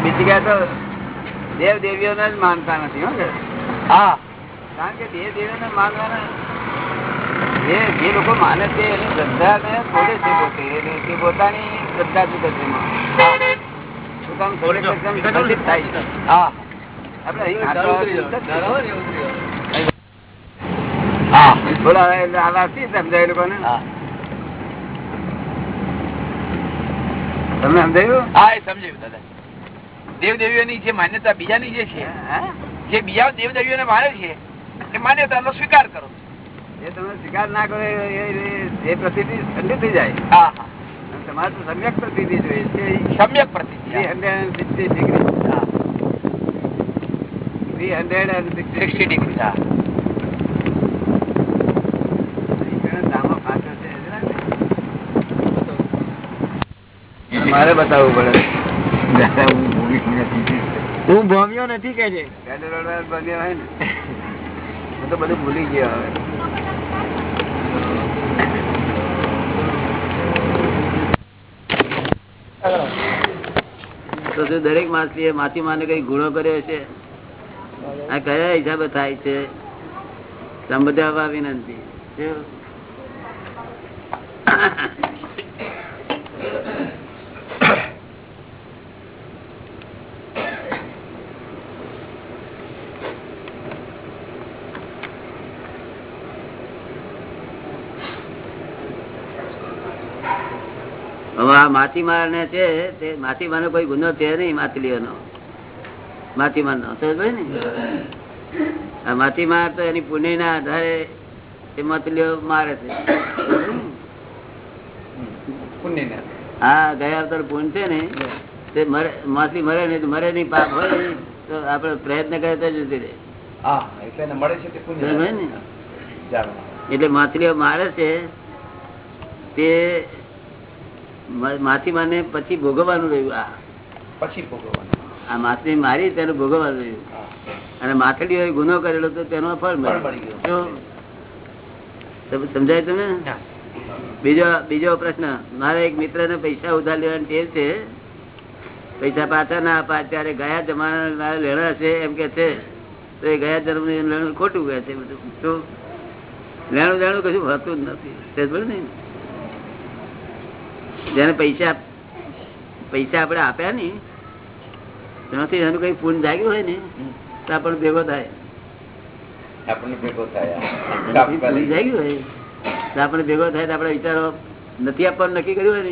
બીજી ગયા તો દેવ દેવીઓને જ માનતા નથી હો હા. કારણ કે દેવ દેવીઓને માનવાના જે જે લોકો માને છે એની શ્રદ્ધા ને છે પોતે પોતાની શ્રદ્ધા ચૂકે છે. એમાં. પોતાનું શરીર એકદમ થાય છે. હા. આપણે અહીં બોલા એટલે શી સમજાય લોકોને? તમને સમજાયું? હા એ સમજાયું દાદા. દેવ દેવીઓની જે માન્યતા બીજાની જે છે હે? જે બીજા દેવ દેવીઓને માને છે એ માન્યતાનો સ્વીકાર કરો. એ તમે સ્વીકાર ના કરો એ- એ ઠંડી થઈ જાય. હા હા. તમારે તો સમ્યક પ્રતિથી જોઈએ છે. સમ્યક પ્રતિથી three hundred and sixty degree three hundred and sixty degree હા. મારે બતાવવું પડે. હું ભમ્યો નથી કે છે? બન્યો હોય ને. હું તો બધું ભૂલી ગયો હવે. તો દરેક માછલી માછી માને કઈ ગુણો કર્યો છે? આ કયા હિસાબે થાય છે? સમજાવવા વિનંતી શું? હવે આ માછીમાર ને છે તે માછીમાર નો કોઈ ગુનો છે નહીં માછલીઓનો. માછીમાર નો સમજ ને? આ માછીમાર તો એની પુણ્ય ના આધારે એ માછલીઓ મારે છે. હા ગયા અવતાર પુણ્ય છે ને તે મરે માછલી મરે નહીં મરે નહીં પાપ હોય તો આપડે પ્રયત્ન કરે તો જતી રહે. એટલે માછલીઓ મારે છે તે મ- માછીમારને પછી ભોગવવાનું રહ્યું આ. પછી ભોગવવાનું. આ માછલી મારી તેનું ભોગવવાનું રહ્યું. અને માછલીઓ ગુનો કરેલો તો તેનો ફળ ફળ મળી મળે સમજાય તમે બીજો બીજો પ્રશ્ન. મારે એક મિત્ર ને પૈસા ઉધાર લેવાની ટેવ છે. પૈસા પાછા ના આપા. ત્યારે ગયા જમાના લેણા છે એમ કે છે. તો એ ગયા જન્મ લેણું ખોટું કે છે બધું. લેણું લેણું કશું હોતું જ નથી. ને? જેને પૈસા પૈસા આપણે આપ્યા ને એનાથી એનું કઈ પૂન જાગ્યું હોય ને તો આપણને ભેગો થાય. આપણને ભેગો થાય જાગ્યું હોય તો આપણે ભેગો થાય તો આપણે વિચારો નથી આપવાનું નક્કી કર્યું હોય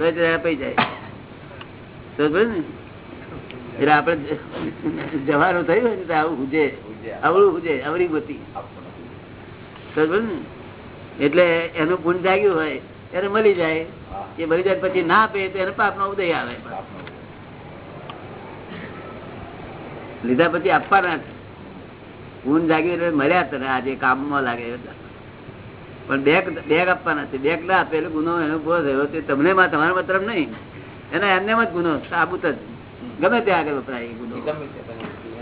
ને તો આપી જાય. તો ને. એટલે આપણે જવાનું થયું હોય ને તો આવું હુજે. અવળું હુજે અવળી ગતિ. ને. એટલે એનું પૂન જાગ્યું હોય ત્યારે મળી જાય. એ મળી જાય પછી ના આપે તો એને પાપ નો ઉદય આવે. લીધા પછી આપવાના ઊન જાગી મળ્યા તને આજે કામમાં લાગે પણ બેગ બેગ આપવાના છે બેગ ના આપે એટલે ગુનો એનો ઊભો થયો. તે તમને માં તમારા મતલબ નહીં. એના એમને જ ગુનો સાબુત જ. ગમે તે આગળ વપરાય ગુનો.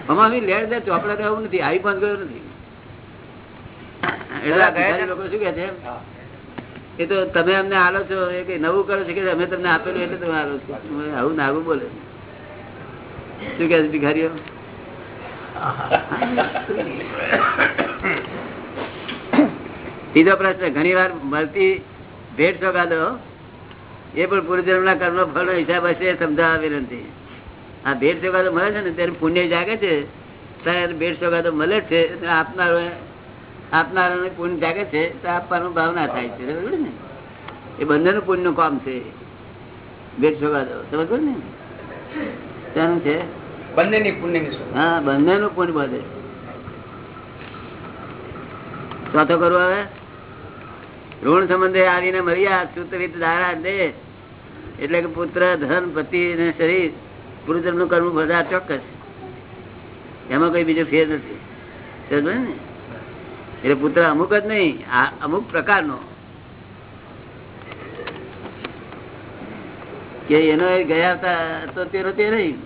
આવી લેડ દે ચોપડા એવું નથી આવી બંધ ગયો નથી. એટલે લોકો શું કે છે. એ તો તમે અમને આલો છો, એ કઈ નવું કરો છો કે અમે તમને આપેલું એટલે તમે આલો છો? આવું નાગું બોલે. શું કે ભિખારીઓ? ત્રીજો પ્રશ્ન ઘણી વાર મળતી ભેટ સોગાદો એ પણ પૂર્વજન્મના કર્મ ફળ હિસાબ હશે સમજાવવા વિનંતી. આ ભેટ સોગાદો મળે છે ને, ત્યારે પુણ્ય જાગે છે, ત્યારે ભેટ સોગાદો મળે છે આપનારો આપનારો પુણ્ય જાગે છે તો આપવાનું ભાવના થાય છે. બરાબર ને? એ બંનેનું પુણ્યનું કામ છે. ભેટ સોગાદો સમજ ને? તેનું છે? બંનેની પુણ્યની શું હા બંનેનું પુણ્ય બધે. ચોથો કરવું હવે ઋણ સંબંધે આવીને મર્યા સુતરિત દારા દે. એટલે કે પુત્ર ધન પતિ અને શરીર પૂર્વજન્મનું કરવું બધા ચોક્કસ. એમાં કઈ બીજો ફેર નથી. ને? એટલે પુત્ર અમુક જ નહીં આ અમુક પ્રકારનો. કે એનો એ ગયા હતા તો તેનો તે નહીં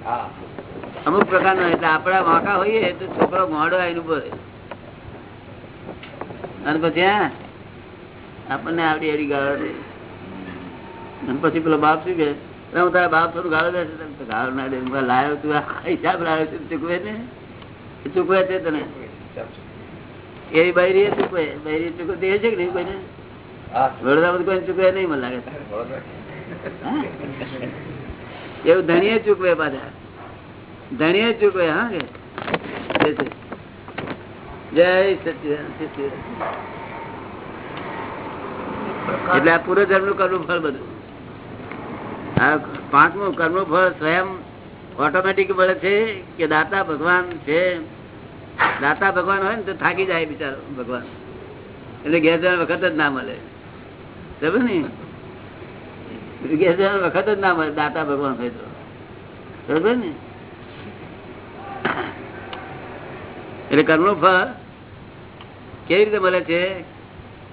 અમુક પ્રકારનો એટલે આપડા વાંકા હોઈએ તો છોકરો મોડો આવીને ઊભો અને પછી હા આપણને આવડી આવડી ગાળો દે. અને પછી પેલો બાપ શું કે "અરે હું તારા બાપ થોડું ગાળો દે છે." તો ગાળો ના દે. લાયો તું આ હિસાબ લાવ્યો છે ચૂકવે ને? ચૂકવે છે તને. એવી બૈરી ચૂકવે બૈરી ચૂકવતી છે કે નહીં કોઈને? વડોદરામાં કોઈ ચૂકવે નહીં મને લાગે એવું ધણીએ ચૂકવે પાછા. ધણીએ ચૂકવે હા કે? જય. એટલે આ પૂર્વ જન્મનું કર્મ ફળ બધું. આ પાંચમું કર્મ ફળ સ્વયં ઓટોમેટિક મળે છે કે દાતા ભગવાન છે? દાતા ભગવાન હોય ને તો થાકી જાય બિચારો ભગવાન. એટલે ઘેર જવા વખત જ ના મળે. સમજ ને ઘેર જવા વખત જ ના મળે દાતા ભગવાન હોય તો. સમજ ને એટલે કર્મનું ફળ કેવી રીતે મળે છે?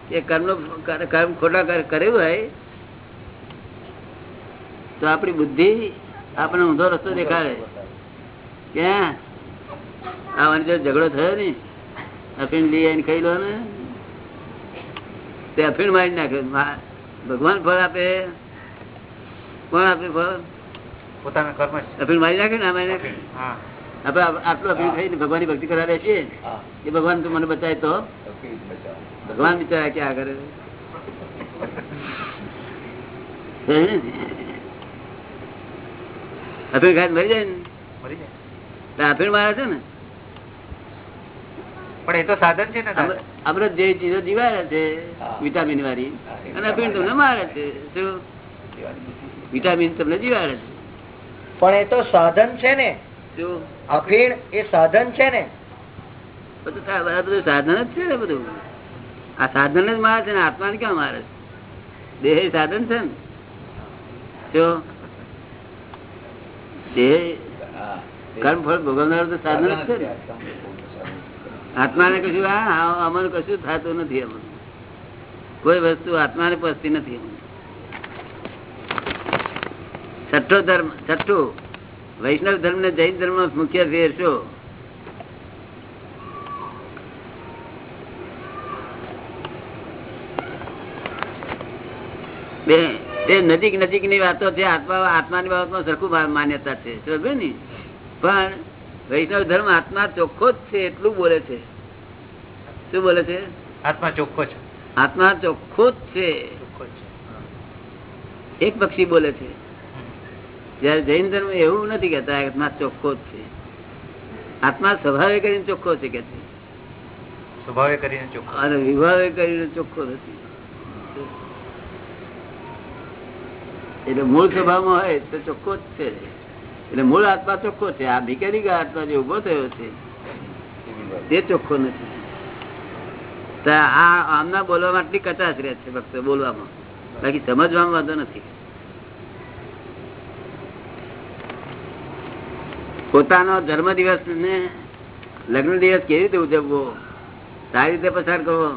કે કર્મ કર્મ ખોટા કર્યું હોય તો આપણી બુદ્ધિ આપણે ઊંધો રસ્તો દેખાડે. ક્યાં? આવવાની જો ઝઘડો થયો ને અફીણ લઈ આવીને ખાઈ લો ને. તે અફીણ મારી નાખે. ભગવાન ફળ આપે. કોણ આપે ફળ? પોતાના કર્મ અફીણ મારી નાખે ને આ મારી નાખે? આપડે આટલું અફીણ ખાઈને ભગવાનની ભક્તિ કરવા બેસીએ હા. એ ભગવાન તું મને બચાય તો? ભગવાન બિચારા ક્યાં કરે? અફીણ ખાઈ મરી જાય ને? મરી જાય. અફીણ મારે છે ને? પણ એ તો સાધન છે ને દાદા. જે ચીજો જીવાડે છે વિટામિન વાળી. અને અભિન તમને મારે છે. શું વિટામિન તમને જીવાડે છે પણ એ તો સાધન છે ને. અફીણ એ સાધન છે ને. બધું બધું સાધન જ છે ને બધું. આ સાધન જ મારે છે ને આત્માને ક્યાં મારે છે? દેહ સાધન છે ને. જો. દેહ કર્મ ફળ ભોગવનાર તો સાધન જ છે ને. આત્માને કશું આ- કશું થતું નથી અમારું કોઈ વસ્તુ આત્માને પસતી નથી છઠ્ઠો ધર્મ, છઠ્ઠું, વૈષ્ણવ ધર્મ ને જૈન ધર્મ મુખ્ય ફેર શું? બે, તે નજીક નજીકની વાતો છે, આત્મા, આત્માની બાબતમાં સરખું માન્યતા છે. સમજ્યું ને? પણ વૈષ્ણવ ધર્મ આત્મા ચોખ્ખો જ છે એટલું બોલે છે. શું બોલે છે? આત્મા ચોખ્ખો છે. આત્મા ચોખ્ખો જ છે. એક પક્ષી બોલે છે. જયારે જૈન ધર્મ એવું નથી કેતા આત્મા ચોખ્ખો જ છે. આત્મા સ્વભાવે કરીને ચોખ્ખો છે કે છે. સ્વભાવે કરીને ચોખ્ખો. અને વિભાવે કરીને ચોખ્ખો નથી. એટલે મૂળ સ્વભાવમાં હોય તો ચોખ્ખો જ છે. એટલે મૂળ આત્મા ચોખ્ખો છે. આ મિકેનિક આત્મા જે ઊભો થયો છે, તે ચોખ્ખો નથી. આ આમના બોલવામાં આટલી કચાશ રહે છે ફક્ત બોલવામાં. બાકી સમજવામાં વાંધો નથી. પોતાનો જન્મ દિવસ ને લગ્ન દિવસ કેવી રીતે ઉજવવો, સારી રીતે પસાર કરવો?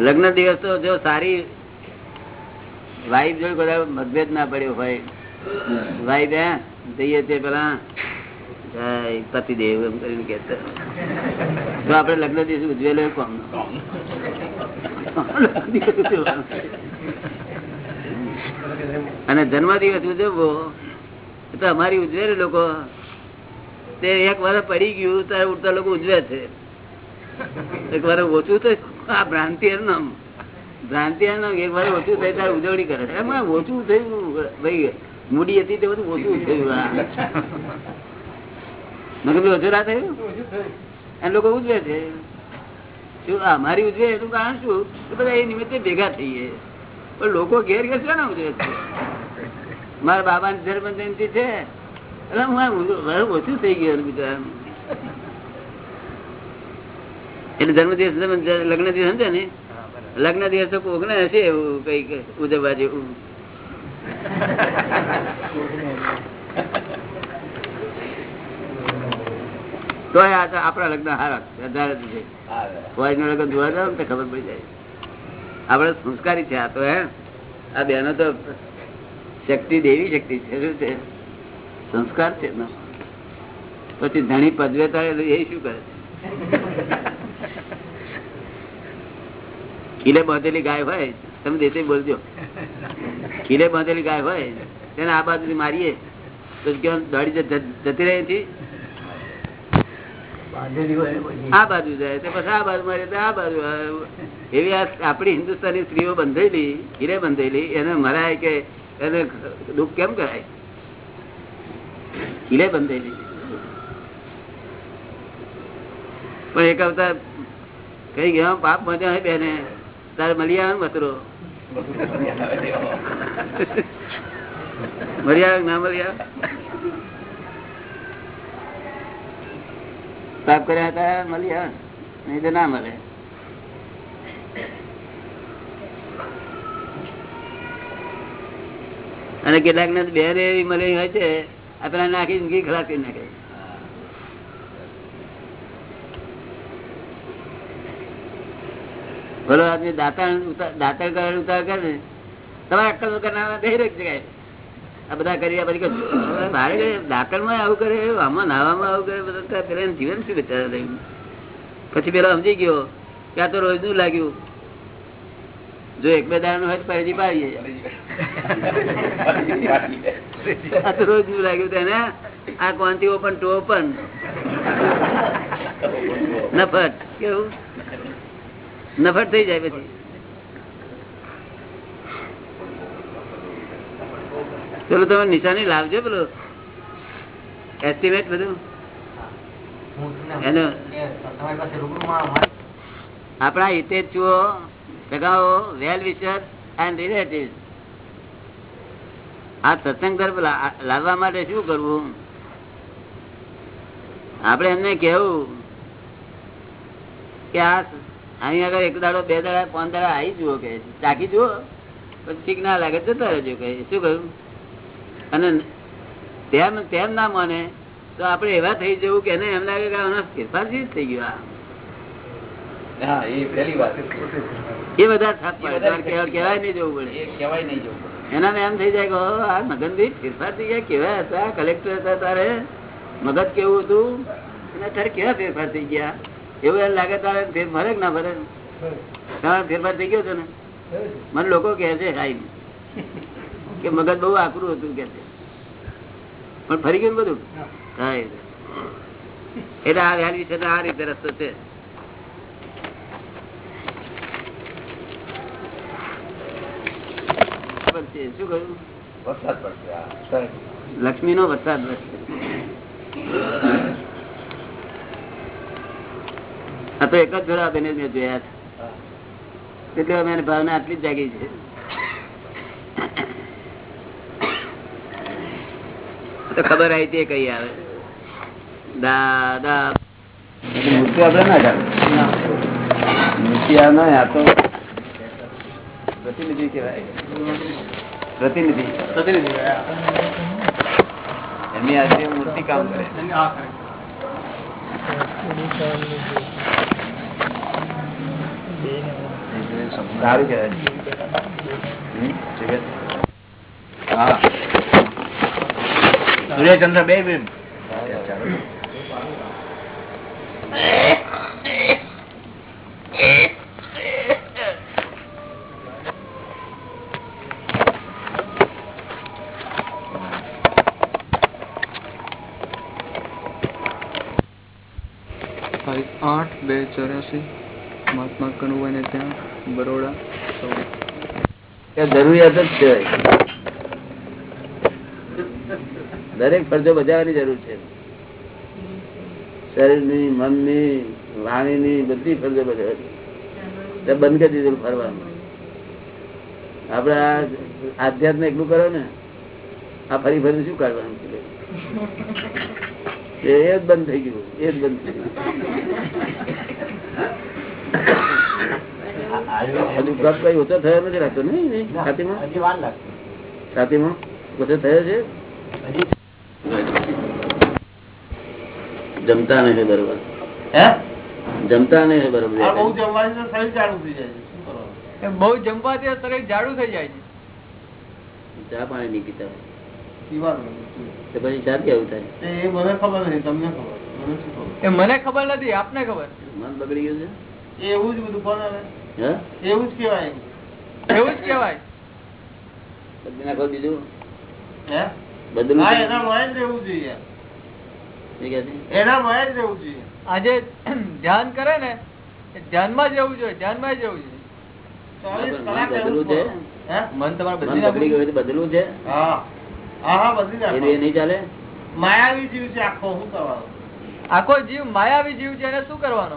લગ્ન દિવસ તો જો સારી વાઈફ જોડે બધા મતભેદ ના પડ્યો હોય. વાઈફ હે, જઈએ તે પેલા પતિદેવ એમ કરીને કેતા જો આપડે લગ્ન દિવસ ઉજવેલો કોમ અને જન્મ દિવસ ઉજવવો તો અમારી ઉજવે લોકો, તે એક વાર પડી ગયું, ત્યારે ઉડતા લોકો ઉજવે છે. એક વાર ઓછું તો આ ભ્રાંતિ નામ. ભ્રાંતિ એક વાર ઓછું થાય ત્યારે ઉજવણી કરે છે. એમાં ઓછું થયું, ભાઈ, મૂડી હતી તે બધું ઓછું થયું મેં ઓછું ના થયું એ લોકો ઉજવે છે. શું અમારી ઉજવે એનું કારણ શું? કે બધા એ નિમિત્તે ભેગા થઈએ. પણ લોકો ઘેર ઘેર છે ને ઉજવે છે? મારા બાબાની ધર્મ જયંતિ છે. એટલે હું ઓછું થઈ ગયું બીજું એટલે જન્મદિવસ લગ્ન દિવસ સમજે ને. લગ્ન દિવસ કોકને હશે એવું કંઈક ઉજવવા જેવું? તો આપડા લગ્ન હારા છે, વધારે ફોજ લગ્ન જોવા જાવ ને ખબર પડી જાય. આપડે સંસ્કારી છે આ તો હે? આ બેનો તો શક્તિ દેવી શક્તિ છે શું છે? સંસ્કાર છે. પછી ધણી પદવે તારે એ શું કરે? ખીલે બાંધેલી ગાય હોય તમે દેશે બોલજો. ખીલે બાંધેલી ગાય હોય તેને આ બાજુ મારીએ તો દોડી જતી રહી હતી આ બાજુ જાય તો પછી આ બાજુ મારી આ બાજુ એવી આપણી હિન્દુસ્તાની સ્ત્રીઓ બંધેલી હીરે બંધેલી એને મરાય કે એને દુઃખ કેમ કરાય? હીરે બંધેલી. પણ એક અવતાર કઈ ગયા પાપ મજા હોય બેને. તારે મળી આવે ને મતરો મળી આવે ના મળી આવે પાપ કર્યા હતા મળી આવે નહીં તો ના મળે. અને કેટલાક ને બે એવી મળેલી હોય છે આપણા નાખી જિંદગી ખરાબ કરી નાખે. બોલો આદમી દાંતણ દાંતણ ઉતાર કરે ને, તમારે અક્કલ કરનારા દરેક જગ્યાએ આ બધા કરી આ મારે દાંતણમાં આવું કરે, આમાં નાવામાં આવું કરે, બધા પેલા જીવન શું બિચારા થયું પછી પેલા સમજી ગયો કે તો રોજનું લાગ્યું. જો એક બે દાડા હોય તો પરેજી પાડીએ. આ તો રોજનું લાગ્યું તેને આ ક્વાંતિ ઓપન, ટુ ઓપન. નફટ. કેવું? નફટ થઈ જાય પછી. ચલો તમે નિશાની લાવજો પેલો. એસ્ટિમેટ બધું. એનો આપણા હિતેચ્છુઓ, સગાઓ વેલ વિશર એન્ડ રિલેટિવ આ સત્સંગ તરફ લાવવા માટે શું કરવું? આપણે એમને કેવું કે આ અહીં આગળ એક દાડો બે દાડા પાંચ દાડા આવી જુઓ કે ચાકી જુઓ. પછી ઠીક ના લાગે જતા રહેજો કે શું કહ્યું? અને તેમ તેમ ના માને તો આપણે એવા થઈ જવું કે એને એમ લાગે કે ફેરફાર જ થઈ ગયો આ? એ બધા થાપ કેવાય નહીં જવું પડે. એ નહીં જવું એના એમ થઈ જાય કે આ મગનભાઈ ફેરફાર થઈ ગયા કેવા હતા? કલેક્ટર હતા તારે? મગજ કેવું હતું? અને તારે કેવા ફેરફાર થઈ ગયા? એવું એમ લાગે તારે ફેર ફરે ના ફરે તમારે ફેરફાર થઈ ગયો છે ને? મને લોકો કહે છે સાહેબ કે મગજ બહુ આકરું હતું કે પણ ફરી ગયું બધું? એટલે આ વ્યાલી છે આ રીતે રસ્તો છે. શું કહ્યું. લક્ષ્મી નો વરસાદ વરસે આ તો એક જ જોડા બેને મેં જોયા છે. એટલે અમે એની ભાવના આટલી જ જાગી છે. તો ખબર આવી તે કઈ આવે. દાદા. મૂર્તિ આપડે ના ચાલે મૂર્તિ આ ના આ તો પ્રતિનિધિ કહેવાય. પ્રતિનિધિ. એમની આજે મૂર્તિ કામ કરે. સારું કહેવાય હમ? જગત. હા સૂર્યચંદ્ર બે બેન તારીખ આઠ બે ચોર્યાસી મહાત્મા કનુભાઈને ત્યાં બરોડા જરૂરિયાત જ છે દરેક ફરજો બજાવવાની જરૂર છે. શરીરની, મનની, વાણીની બધી ફરજો બજાવવાની. બંધ કરી દીધું ફરવાનું. આપડે આધ્યાત્મ એટલું કરો ને, આ ફરી ફરી શું કાઢવાનું? એ જ બંધ થઈ ગયું, એ જ બંધ થઈ ગયું હજુ કપ કઈ ઓછો થયો નથી લાગતો નહીં નહીં? છાતીમાં છાતીમાં ઓછો થયો છે? જમતા નહીં બરોબર. જમતા નહીં બરોબર. બહુ જમવાથી શરીર જાડું થઈ જાય છે. ચા પાણી નહીં પીતા. પછી ચા કેવું થાય? એ મને ખબર નથી આપને ખબર? મન બગડી ગયું એવું જ બધું છે એવું જ કેવાય એવું જ કહેવાય. બદલી નાખો બીજું આજે ધ્યાન કરે ને ધ્યાનમાં જ રહેવું જોઈએ ધ્યાનમાં જ રહેવું જોઈએ. મન કલાક રહેવું બદલવું છે. પડે. હે? મન તમારે બદલી ગયું બદલવું છે? નહીં ચાલે? માયાવી જીવ છે આખો શું કરવાનું? આખો જીવ માયાવી જીવ છે એને શું કરવાનો?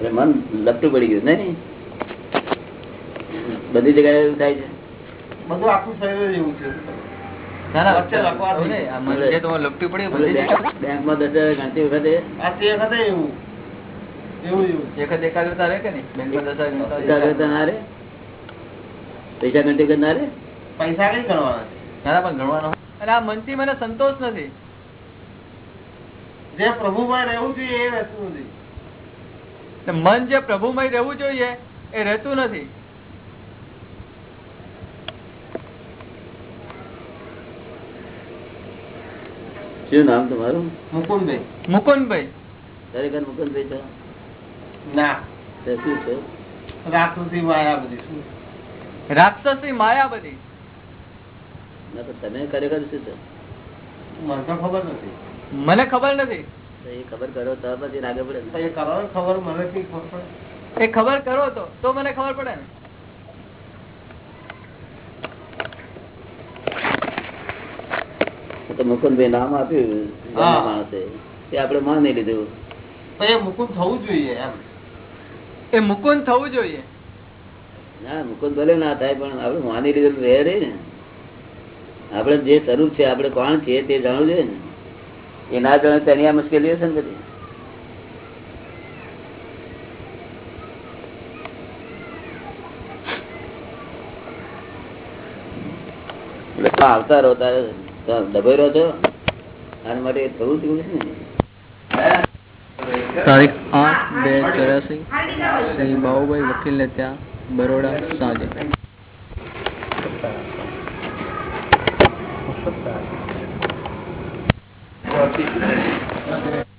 એટલે મન લપટું પડી ગયું. નહીં બધી જગ્યાએ એવું થાય છે? બધું આખું શરીર એવું છે. પૈસા ગણતી પૈસા કઈ પણ ગણવાનો. અને આ મનથી મને સંતોષ નથી. જે પ્રભુમાં રહેવું જોઈએ એ રહેતું નથી. મન જે પ્રભુમય રહેવું જોઈએ એ રહેતું નથી. શું નામ તમારું? મુકુંદભાઈ. મુકુંદભાઈ. ખરેખર મુકુંદભાઈ છો? ના. શું છો? રાક્ષસી માયા બધી શું રાક્ષસી માયા બધી ના તો તમે ખરેખર શું છો? મને ખબર નથી. મને ખબર નથી. એ ખબર કરો તો પછી લાગે પડે. એ ખબર મને ખબર પડે. એ ખબર કરો તો તો મને ખબર પડે ને. તો મુકુંદભાઈ નામ આપ્યું. માણસે. તે આપણે માની લીધું. તો એ મુકુંદ થવું જોઈએ એમ. એ મુકુંદ થવું જોઈએ. ના મુકુંદ ભલે ના થાય પણ આપણે માની લીધું રહે રે ને. આપણે જે સ્વરૂપ છે આપણે કોણ છીએ તે જાણવું જોઈએ ને. એ ના જાણે તેની આ મુશ્કેલી હશે ને આવતા રહો તારે દબાઈ રહ્યો છો માટે થવું જ ને. તારીખ આઠ બે ચોરાસી શ્રી બાબુભાઈ વકીલને ત્યાં બરોડા સાંજે. You.